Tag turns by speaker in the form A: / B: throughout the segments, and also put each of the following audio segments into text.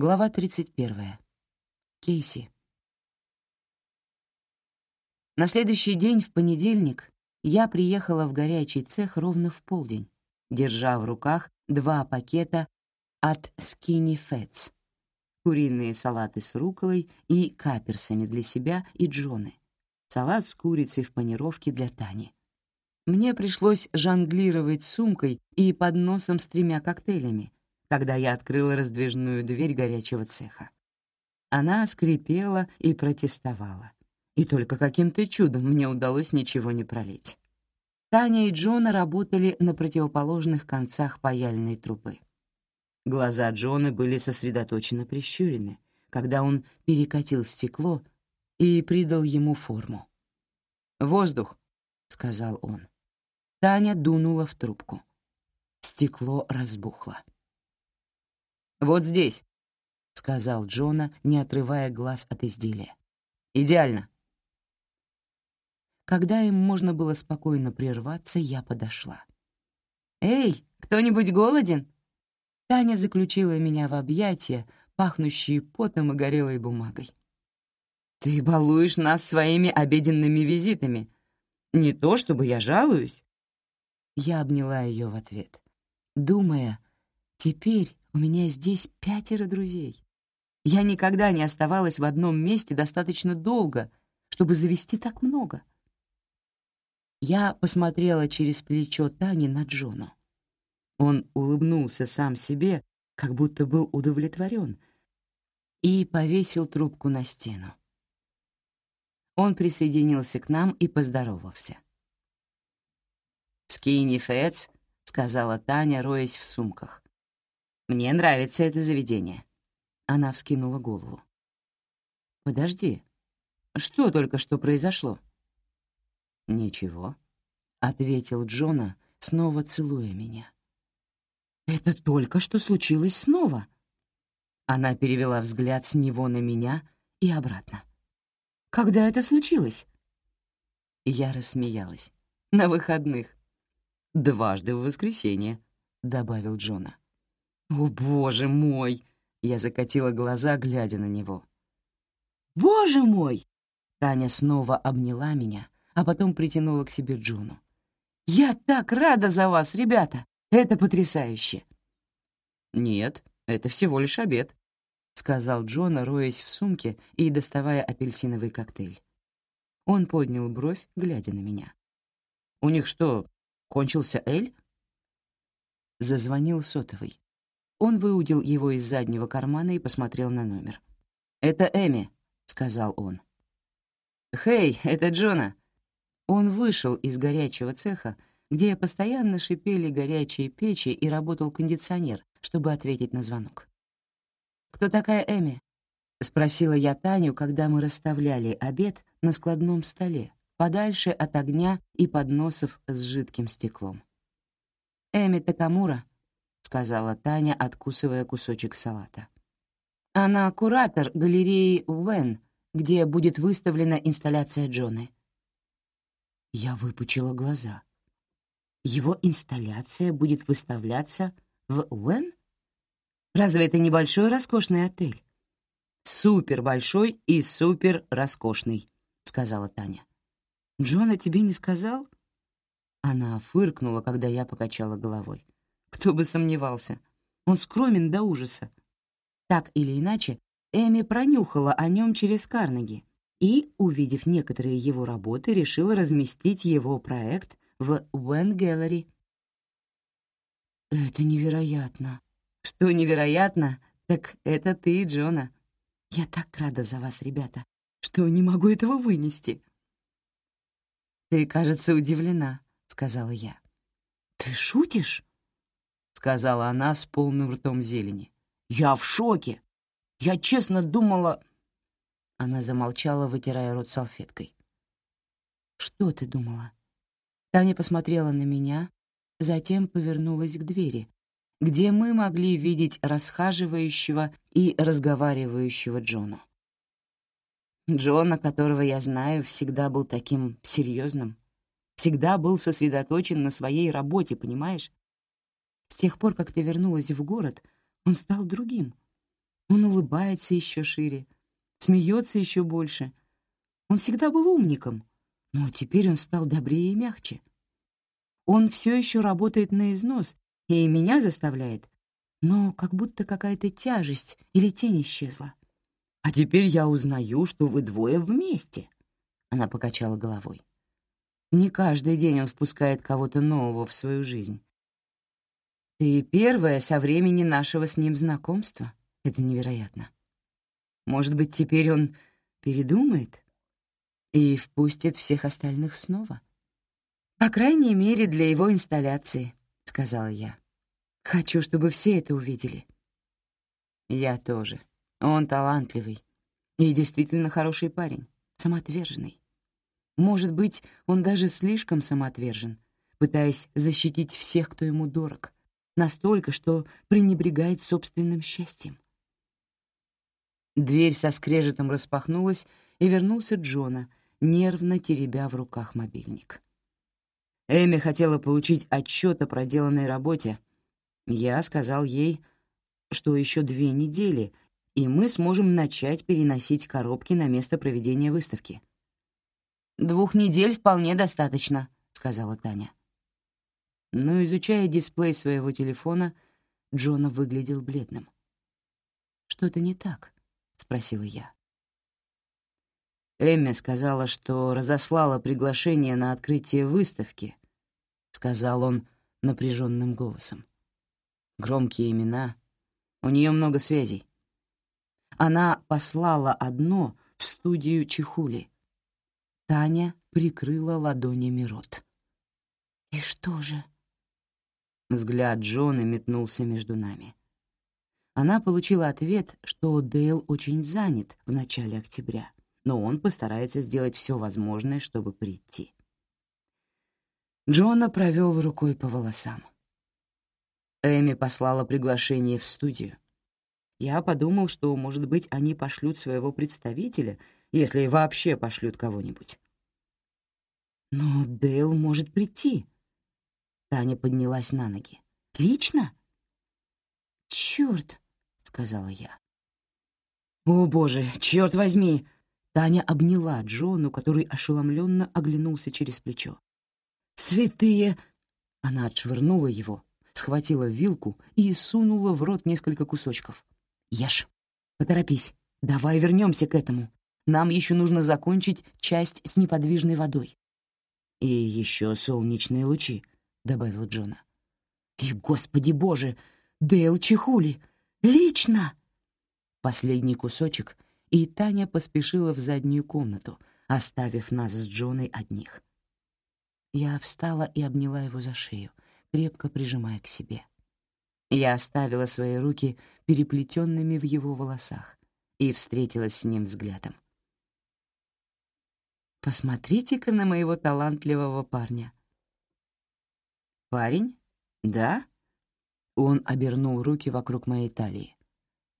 A: Глава 31. Кейси. На следующий день, в понедельник, я приехала в горячий цех ровно в полдень, держа в руках два пакета от Skinny Fats, куриные салаты с руколой и каперсами для себя и Джоны, салат с курицей в панировке для Тани. Мне пришлось жонглировать сумкой и подносом с тремя коктейлями, когда я открыла раздвижную дверь горячего цеха. Она скрипела и протестовала, и только каким-то чудом мне удалось ничего не пролить. Таня и Джона работали на противоположных концах паяльной трубы. Глаза Джона были сосредоточенно прищурены, когда он перекатил стекло и придал ему форму. «Воздух», — сказал он. Таня дунула в трубку. Стекло разбухло. «Вот здесь», — сказал Джона, не отрывая глаз от изделия. «Идеально». Когда им можно было спокойно прерваться, я подошла. «Эй, кто-нибудь голоден?» Таня заключила меня в объятия, пахнущие потом и горелой бумагой. «Ты балуешь нас своими обеденными визитами. Не то чтобы я жалуюсь». Я обняла ее в ответ, думая, теперь у меня здесь пятеро друзей. Я никогда не оставалась в одном месте достаточно долго, чтобы завести так много. Я посмотрела через плечо Тани на Джону. Он улыбнулся сам себе, как будто был удовлетворен, и повесил трубку на стену. Он присоединился к нам и поздоровался. «Скини Фэтс», — сказала Таня, роясь в сумках. «Мне нравится это заведение». Она вскинула голову. «Подожди, что только что произошло?» «Ничего», — ответил Джона, снова целуя меня. «Это только что случилось снова». Она перевела взгляд с него на меня и обратно. «Когда это случилось?» Я рассмеялась. «На выходных». «Дважды в воскресенье», — добавил Джона. «О, боже мой!» — я закатила глаза, глядя на него. «Боже мой!» Таня снова обняла меня, а потом притянула к себе Джуну. «Я так рада за вас, ребята! Это потрясающе!» «Нет, это всего лишь обед», — сказал Джона, роясь в сумке и доставая апельсиновый коктейль. Он поднял бровь, глядя на меня. «У них что, кончился Эль?» Зазвонил сотовый. Он выудил его из заднего кармана и посмотрел на номер. «Это Эми», — сказал он. «Хей, это Джона». Он вышел из горячего цеха, где постоянно шипели горячие печи и работал кондиционер, чтобы ответить на звонок. «Кто такая Эми?» — спросила я Таню, когда мы расставляли обед на складном столе, подальше от огня и подносов с жидким стеклом. «Эми Такамура», сказала Таня, откусывая кусочек салата. Она куратор галереи Уэн, где будет выставлена инсталляция Джоны. Я выпучила глаза. Его инсталляция будет выставляться в Уэн? Разве это небольшой роскошный отель? Супер большой и супер роскошный, сказала Таня. Джона тебе не сказал? Она фыркнула, когда я покачала головой. Кто бы сомневался. Он скромен до ужаса. Так или иначе, Эми пронюхала о нем через Карнеги и, увидев некоторые его работы, решила разместить его проект в Уэн Gallery. «Это невероятно». «Что невероятно, так это ты, Джона. Я так рада за вас, ребята, что не могу этого вынести». «Ты, кажется, удивлена», — сказала я. «Ты шутишь?» Сказала она с полным ртом зелени. «Я в шоке! Я честно думала...» Она замолчала, вытирая рот салфеткой. «Что ты думала?» Таня посмотрела на меня, затем повернулась к двери, где мы могли видеть расхаживающего и разговаривающего Джона. Джона, которого я знаю, всегда был таким серьезным, всегда был сосредоточен на своей работе, понимаешь? Тех пор, как ты вернулась в город, он стал другим. Он улыбается еще шире, смеется еще больше. Он всегда был умником, но теперь он стал добрее и мягче. Он все еще работает на износ и меня заставляет, но как будто какая-то тяжесть или тень исчезла. «А теперь я узнаю, что вы двое вместе», — она покачала головой. «Не каждый день он впускает кого-то нового в свою жизнь. Ты первая со времени нашего с ним знакомства. Это невероятно. Может быть, теперь он передумает и впустит всех остальных снова? По крайней мере, для его инсталляции, — сказала я. Хочу, чтобы все это увидели. Я тоже. Он талантливый и действительно хороший парень, самоотверженный. Может быть, он даже слишком самоотвержен, пытаясь защитить всех, кто ему дорог, настолько, что пренебрегает собственным счастьем. Дверь со скрежетом распахнулась, и вернулся Джона, нервно теребя в руках мобильник. Эми хотела получить отчет о проделанной работе. Я сказал ей, что еще две недели, и мы сможем начать переносить коробки на место проведения выставки. «Двух недель вполне достаточно», — сказала Таня. Но, изучая дисплей своего телефона, Джона выглядел бледным. «Что-то не так?» — спросила я. Эмми сказала, что разослала приглашение на открытие выставки, — сказал он напряженным голосом. Громкие имена. У нее много связей. Она послала одно в студию Чихули. Таня прикрыла ладонями рот. «И что же?» Взгляд Джона метнулся между нами. Она получила ответ, что Дейл очень занят в начале октября, но он постарается сделать все возможное, чтобы прийти. Джона провел рукой по волосам. Эми послала приглашение в студию. Я подумал, что, может быть, они пошлют своего представителя, если вообще пошлют кого-нибудь. Но Дейл может прийти. Таня поднялась на ноги. Лично? Черт, сказала я. О, боже, черт возьми! Таня обняла Джону, который ошеломленно оглянулся через плечо. «Святые!» Она отшвырнула его, схватила вилку и сунула в рот несколько кусочков. Ешь. Поторопись. Давай вернемся к этому. Нам еще нужно закончить часть с неподвижной водой. И еще солнечные лучи, — добавил Джона. И, господи боже, Дейл Чихули! Лично! Последний кусочек, и Таня поспешила в заднюю комнату, оставив нас с Джоной одних. Я встала и обняла его за шею, крепко прижимая к себе. Я оставила свои руки переплетенными в его волосах и встретилась с ним взглядом. «Посмотрите-ка на моего талантливого парня». «Парень? Да?» Он обернул руки вокруг моей талии.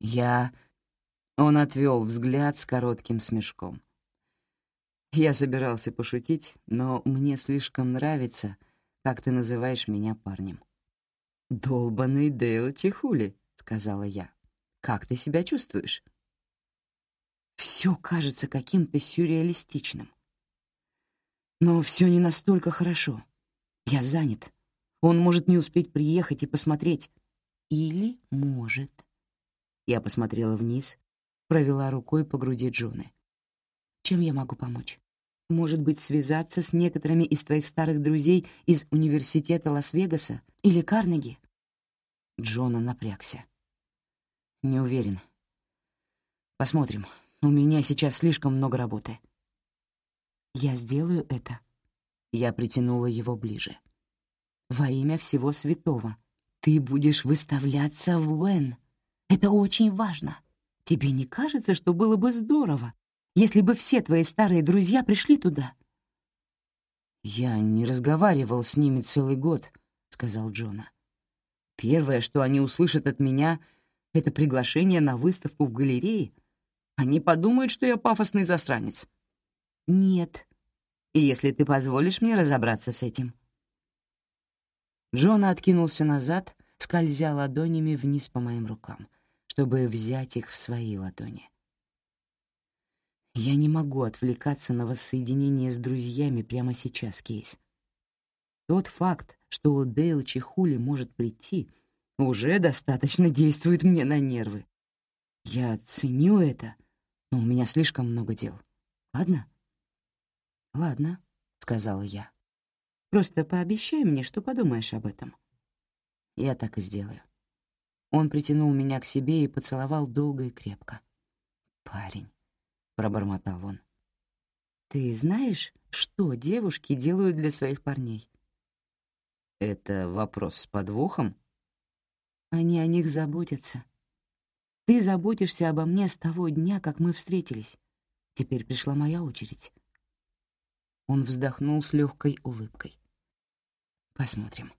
A: «Я...» Он отвел взгляд с коротким смешком. «Я собирался пошутить, но мне слишком нравится, как ты называешь меня парнем». «Долбанный Дейл Чихули», — сказала я. «Как ты себя чувствуешь?» Все кажется каким-то сюрреалистичным. Но все не настолько хорошо. Я занят. Он может не успеть приехать и посмотреть. Или может. Я посмотрела вниз, провела рукой по груди Джуны. Чем я могу помочь? Может быть, связаться с некоторыми из твоих старых друзей из университета Лас-Вегаса или Карнеги?» Джона напрягся. «Не уверен. Посмотрим. У меня сейчас слишком много работы». «Я сделаю это». Я притянула его ближе. «Во имя всего святого. Ты будешь выставляться в Уэн. Это очень важно. Тебе не кажется, что было бы здорово, если бы все твои старые друзья пришли туда?» «Я не разговаривал с ними целый год», — сказал Джона. «Первое, что они услышат от меня, — это приглашение на выставку в галерее. Они подумают, что я пафосный застранец». «Нет, если ты позволишь мне разобраться с этим». Джона откинулся назад, скользя ладонями вниз по моим рукам, чтобы взять их в свои ладони. Я не могу отвлекаться на воссоединение с друзьями прямо сейчас, Кейс. Тот факт, что Дейл Чехули может прийти, уже достаточно действует мне на нервы. Я ценю это, но у меня слишком много дел. Ладно? Ладно, — сказала я. Просто пообещай мне, что подумаешь об этом. Я так и сделаю. Он притянул меня к себе и поцеловал долго и крепко. «Парень», — пробормотал он, — «ты знаешь, что девушки делают для своих парней?» «Это вопрос с подвохом?» «Они о них заботятся. Ты заботишься обо мне с того дня, как мы встретились. Теперь пришла моя очередь». Он вздохнул с легкой улыбкой. «Посмотрим».